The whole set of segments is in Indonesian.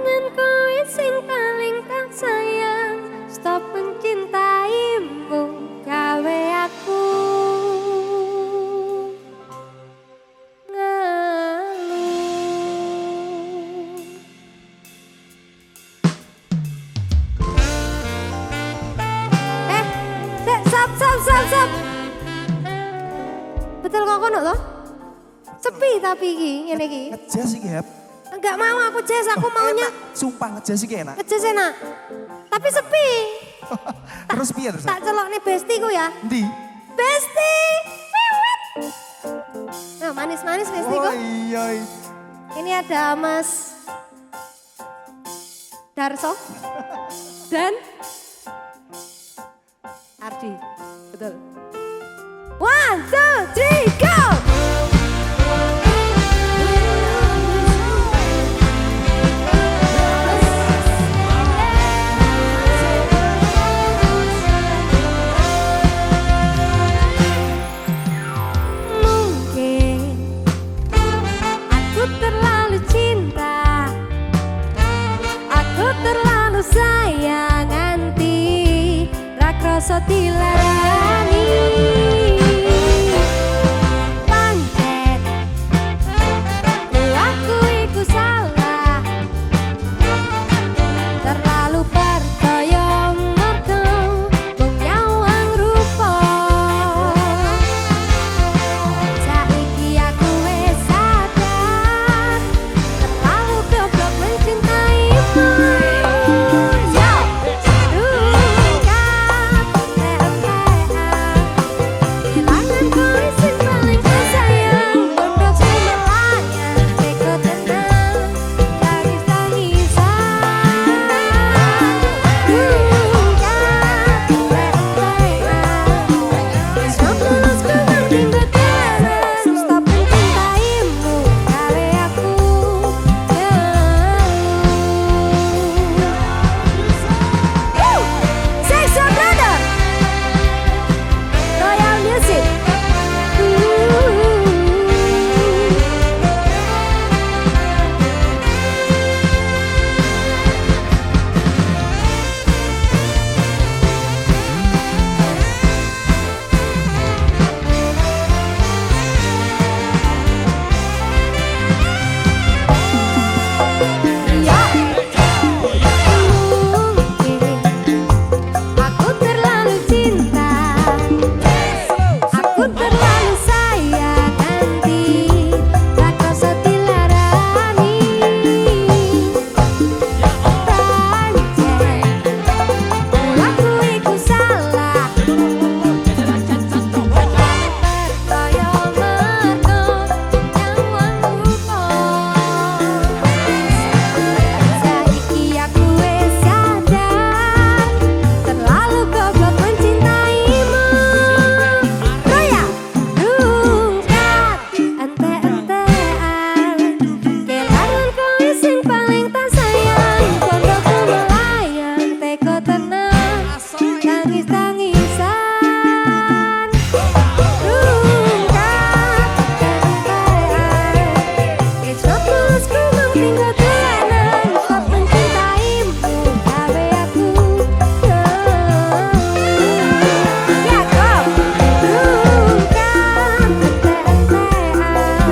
Dengan kau isin paling tak sayang Stop mencintaimu Gawe aku eh, Sap, sap, sap, sap. Betul kok kono to? Sepi tapi iki ngene iki. Ngejas iki, Hep. Enggak mau aku jazz, aku maunya Enak, Sumpah ngejazz iki enak. ngejazz enak. Tapi sepi. Terus piye terus? Tak celok nih bestiku ya. Ndi? Besti. Wiwit. Nah, manis-manis bestiku. Oh iya. Ini ada Mas Darso dan Ardi. Betul. One, two, three, go! rasa dilarang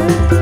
Bye.